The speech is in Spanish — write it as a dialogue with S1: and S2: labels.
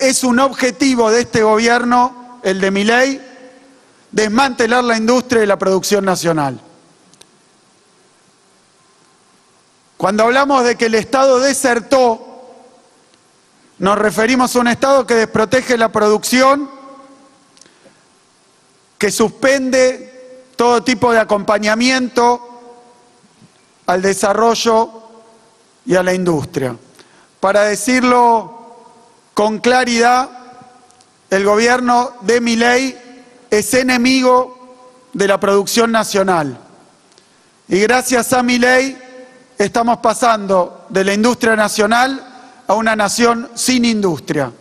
S1: es un objetivo de este gobierno, el de mi ley, desmantelar la industria y la producción nacional. Cuando hablamos de que el Estado desertó, nos referimos a un Estado que desprotege la producción, que suspende todo tipo de acompañamiento al desarrollo y a la industria. Para decirlo con claridad, el gobierno de mi ley es enemigo de la producción nacional. Y gracias a mi ley estamos pasando de la industria nacional a una nación sin industria.